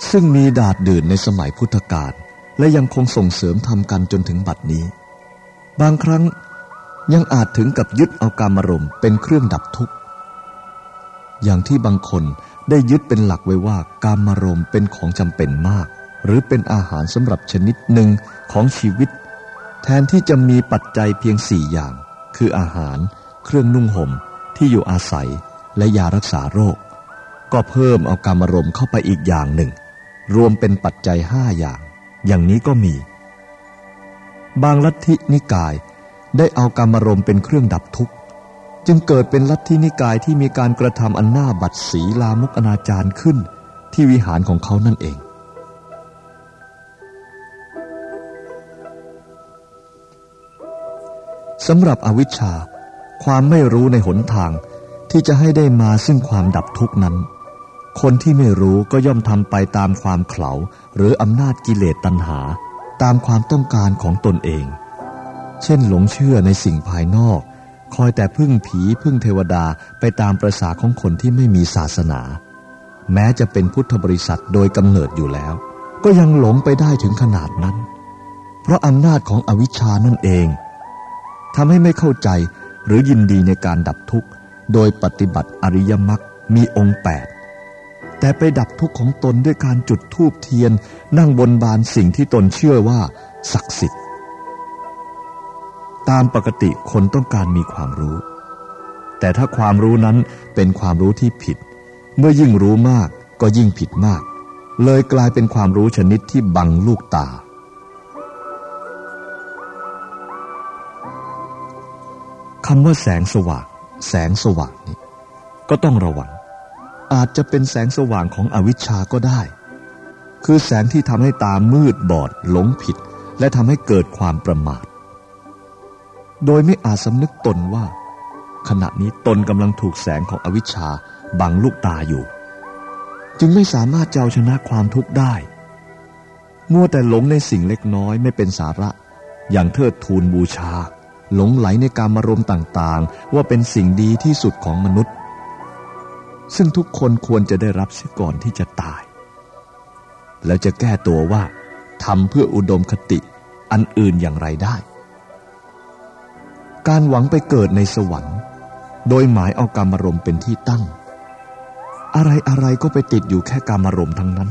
ซึ่งมีดาดดื่นในสมัยพุทธกาลและยังคงส่งเสริมทำกันจนถึงบัดนี้ บางครั้งยังอาจถึงกับยึดเอาการมารมเป็นเครื่องดับทุกข์ อย่างที่บางคนได้ยึดเป็นหลักไว้ว่าการมารมเป็นของจำเป็นมาก หรือเป็นอาหารสำหรับชนิดหนึ่งของชีวิต แทนที่จะมีปัจจัยเพียงสี่อย่าง คืออาหาร เครื่องนุ่งห่มที่อยู่อาศัย และยารักษาโรค ก็เพิ่มเอาการมรมเข้าไปอีกอย่างหนึ่ง รวมเป็นปัจจัยห้าอย่าง อย่างนี้ก็มี บางลัทธินิกายได้เอากรรมรมเป็นเครื่องดับทุกข์จึงเกิดเป็นลัทธินิกายที่มีการกระทำอันน่าบัดสีลามกอนาจารขึ้น ที่วิหารของเขานั่นเอง สำหรับอวิชชา ความไม่รู้ในหนทาง ที่จะให้ได้มาซึ่งความดับทุกข์นั้น คนที่ไม่รู้ก็ย่อมทำไปตามความเขลาหรืออำนาจกิเลสตัณหา ตามความต้องการของตนเอง เช่นหลงเชื่อในสิ่งภายนอก คอยแต่พึ่งผีพึ่งเทวดาไปตามประษาของคนที่ไม่มีศาสนา แม้จะเป็นพุทธบริษัทโดยกำเนิดอยู่แล้ว ก็ยังหลงไปได้ถึงขนาดนั้น เพราะอำนาจของอวิชชานั่นเองทำให้ไม่เข้าใจหรือยินดีในการดับทุกข์ โดยปฏิบัติอริยมรรคมีองค์แปดแต่ไปดับทุกข์ของตนด้วยการจุดธูปเทียน นั่งบนบานสิ่งที่ตนเชื่อว่า ศักดิ์สิทธิ์ ตามปกติคนต้องการมีความรู้ แต่ถ้าความรู้นั้นเป็นความรู้ที่ผิด เมื่อยิ่งรู้มากก็ยิ่งผิดมาก เลยกลายเป็นความรู้ชนิดที่บังลูกตา คำว่าแสงสว่าง แสงสว่างนี้ ก็ต้องระวัง อาจจะเป็นแสงสว่างของอวิชชาก็ได้ คือแสงที่ทำให้ตามืดบอดหลงผิด และทำให้เกิดความประมาท โดยไม่อาจสำนึกตนว่า ขณะนี้ตนกำลังถูกแสงของอวิชชาบังลูกตาอยู่ จึงไม่สามารถเจ้าชนะความทุกข์ได้มัวแต่หลงในสิ่งเล็กน้อยไม่เป็นสาระ อย่างเทิดทูนบูชา หลงไหลในการมารมต่างๆ ว่าเป็นสิ่งดีที่สุดของมนุษย์ ซึ่งทุกคนควรจะได้รับเสียก่อนที่จะตาย แล้วจะแก้ตัวว่าทำเพื่ออุดมคติอันอื่นอย่างไรได้ การหวังไปเกิดในสวรรค์ โดยหมายเอากรรมารมเป็นที่ตั้ง อะไรอะไรก็ไปติดอยู่แค่กรรมารมทั้งนั้น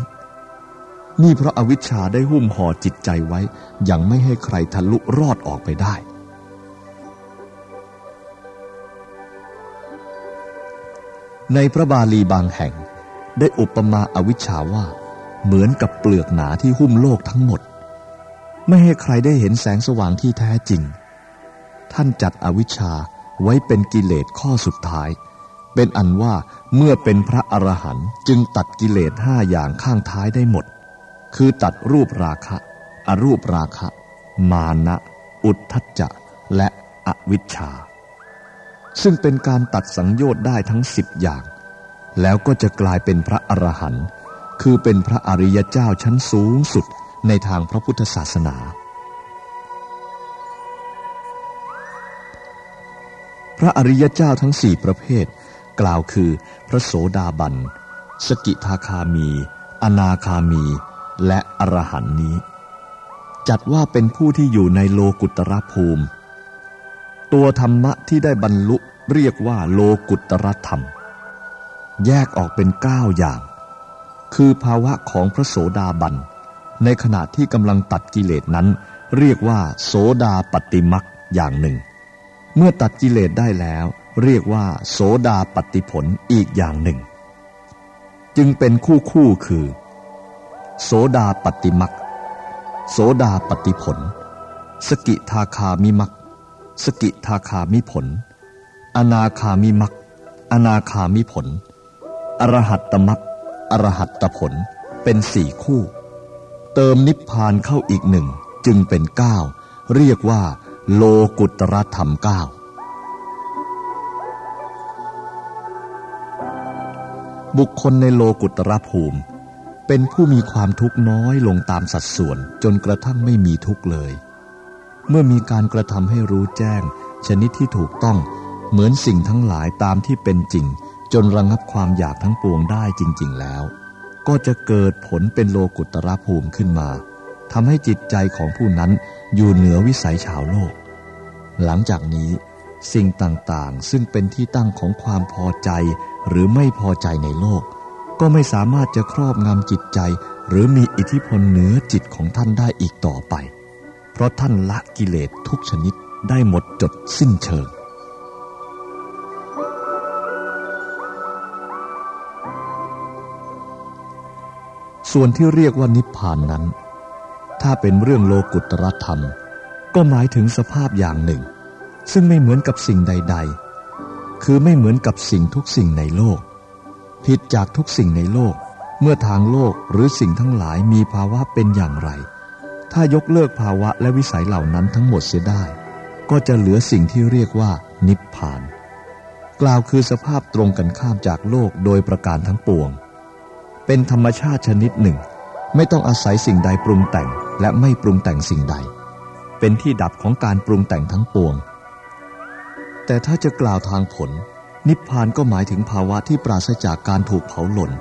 นี่เพราะอาวิชชาได้หุ้มห่อจิตใจไว้อย่างไม่ให้ใครทะลุรอดออกไปได้ ในพระบาลีบางแห่ง ได้อุปมาอาวิชชาว่า เหมือนกับเปลือกหนาที่หุ้มโลกทั้งหมด ไม่ให้ใครได้เห็นแสงสว่างที่แท้จริง ท่านจัดอวิชชาไว้เป็นกิเลสข้อสุดท้าย เป็นอันว่าเมื่อเป็นพระอรหันต์จึงตัดกิเลสห้าอย่างข้างท้ายได้หมด คือตัดรูปราคะ อรูปราคะ มานะ อุทธัจจะ และอวิชชา ซึ่งเป็นการตัดสังโยชน์ได้ทั้งสิบอย่าง แล้วก็จะกลายเป็นพระอรหันต์คือเป็นพระอริยเจ้าชั้นสูงสุดในทางพระพุทธศาสนา พระอริยเจ้าทั้งสี่ประเภท กล่าวคือ พระโสดาบัน สกิทาคามี อนาคามี และอรหันนี้ จัดว่าเป็นผู้ที่อยู่ในโลกุตระภูมิ ตัวธรรมะที่ได้บรรลุเรียกว่าโลกุตรธรรม แยกออกเป็นเก้าอย่าง คือภาวะของพระโสดาบัน ในขณะที่กำลังตัดกิเลสนั้น เรียกว่า โสดาปฏิมักอย่างหนึ่ง เมื่อตัดกิเลสได้แล้ว เรียกว่า โสดาปฏิผลอีกอย่างหนึ่ง จึงเป็นคู่คู่คือ โสดาปฏิมักโสดาปฏิผล สกิทาคามิมัก สกิทาคามิผล อนาคามิมักอนาคามิผล อรหัตตมักอรหัตตผล เป็นสี่คู่ เติมนิพพานเข้าอีกหนึ่งจึงเป็นเก้าเรียกว่าโลกุตรธรรมเก้าบุคคลในโลกุตรภูมิ เป็นผู้มีความทุกข์น้อยลงตามสัดส่วนจนกระทั่งไม่มีทุกข์เลย เมื่อมีการกระทำให้รู้แจ้ง ชนิดที่ถูกต้อง เหมือนสิ่งทั้งหลายตามที่เป็นจริง จนระงับความอยากทั้งปวงได้จริง ๆ แล้ว ก็จะเกิดผลเป็นโลกุตระภูมิขึ้นมาทำให้จิตใจของผู้นั้นอยู่เหนือวิสัยชาวโลก หลังจากนี้ สิ่งต่างๆ ซึ่งเป็นที่ตั้งของความพอใจ หรือไม่พอใจในโลก ก็ไม่สามารถจะครอบงำจิตใจ หรือมีอิทธิพลเหนือจิตของท่านได้อีกต่อไป เพราะท่านละกิเลสทุกชนิดได้หมดจดสิ้นเชิง ส่วนที่เรียกว่านิพพานนั้น ถ้าเป็นเรื่องโลกุตรธรรม ก็หมายถึงสภาพอย่างหนึ่ง ซึ่งไม่เหมือนกับสิ่งใด ๆ คือไม่เหมือนกับสิ่งทุกสิ่งในโลก ผิดจากทุกสิ่งในโลก เมื่อทางโลกหรือสิ่งทั้งหลายมีภาวะเป็นอย่างไร ถ้ายกเลิกภาวะและวิสัยเหล่านั้นทั้งหมดเสียได้ ก็จะเหลือสิ่งที่เรียกว่า นิพพาน กล่าวคือสภาพตรงกันข้ามจากโลกโดยประการทั้งปวง เป็นธรรมชาติชนิดหนึ่ง ไม่ต้องอาศัยสิ่งใดปรุงแต่งและไม่ปรุงแต่งสิ่งใด เป็นที่ดับของการปรุงแต่งทั้งปวง แต่ถ้าจะกล่าวทางผล นิพพานก็หมายถึงภาวะที่ปราศจากการถูกเผาหล่น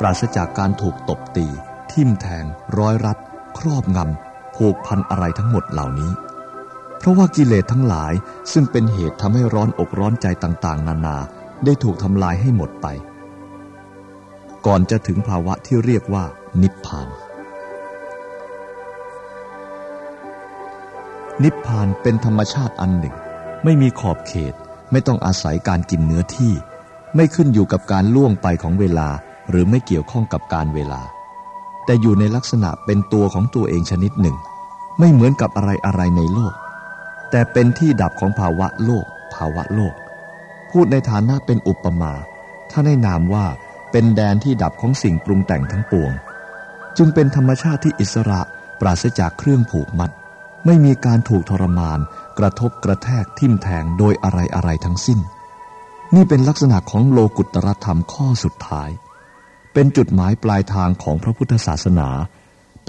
ปราศจากการถูกตบตี ทิ่มแทง ร้อยรัด ครอบงำ ผูกพันอะไรทั้งหมดเหล่านี้ เพราะว่ากิเลสทั้งหลายซึ่งเป็นเหตุทำให้ร้อนอกร้อนใจต่างๆ นานาได้ถูกทำลายให้หมดไป ก่อนจะถึงภาวะที่เรียกว่า นิพพาน นิพพานเป็นธรรมชาติอันหนึ่ง ไม่มีขอบเขตไม่ต้องอาศัยการกินเนื้อที่ ไม่ขึ้นอยู่กับการล่วงไปของเวลา หรือไม่เกี่ยวข้องกับการเวลา แต่อยู่ในลักษณะเป็นตัวของตัวเองชนิดหนึ่ง ไม่เหมือนกับอะไรอะไรในโลก แต่เป็นที่ดับของภาวะโลก ภาวะโลก พูดในฐานะเป็นอุปมา ถ้าในนามว่าเป็นแดนที่ดับของสิ่งปรุงแต่งทั้งปวง จึงเป็นธรรมชาติที่อิสระปราศจากเครื่องผูกมัด ไม่มีการถูกทรมาน กระทบกระแทกทิ่มแทงโดยอะไรอะไรทั้งสิ้น นี่เป็นลักษณะของโลกุตรธรรมข้อสุดท้าย เป็นจุดหมายปลายทางของพระพุทธศาสนา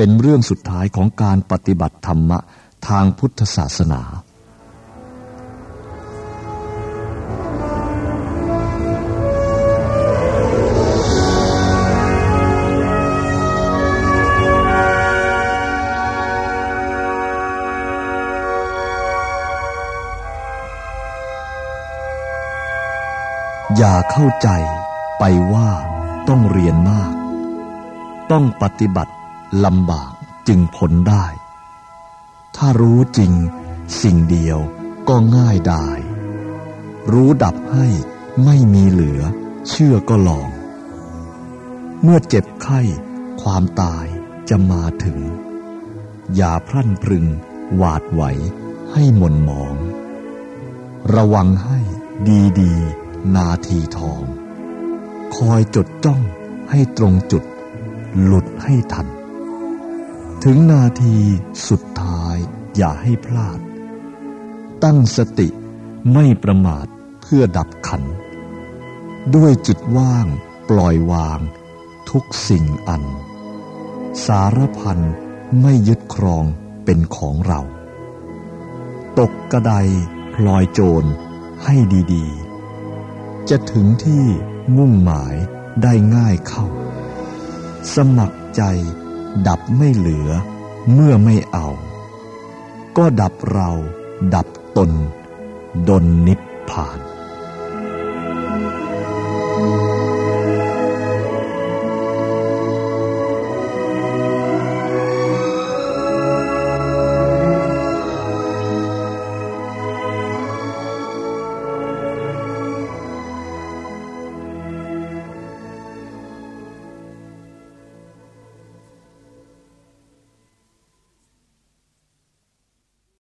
เป็นเรื่องสุดท้ายของการปฏิบัติธรรมะทางพุทธศาสนาอย่าเข้าใจไปว่าต้องเรียนมาก ต้องปฏิบัติ ลำบากจึงพ้นได้ ถ้ารู้จริง สิ่งเดียวก็ง่ายได้ รู้ดับให้ไม่มีเหลือ เชื่อก็ลอง เมื่อเจ็บไข้ความตายจะมาถึง อย่าพรั่นพรึง หวาดไหวให้หม่นหมอง ระวังให้ดีๆนาทีทอง คอยจดจ้องให้ตรงจุด หลุดให้ทัน ถึงนาทีสุดท้ายอย่าให้พลาด ตั้งสติไม่ประมาทเพื่อดับขัน ด้วยจิตว่างปล่อยวาง ทุกสิ่งอัน สารพันไม่ยึดครองเป็นของเรา ตกกระไดพลอยโจรให้ดีๆ จะถึงที่มุ่งหมายได้ง่ายเข้า สมัครใจ ดับไม่เหลือ เมื่อไม่เอา ก็ดับเรา ดับตน ดนนิพพาน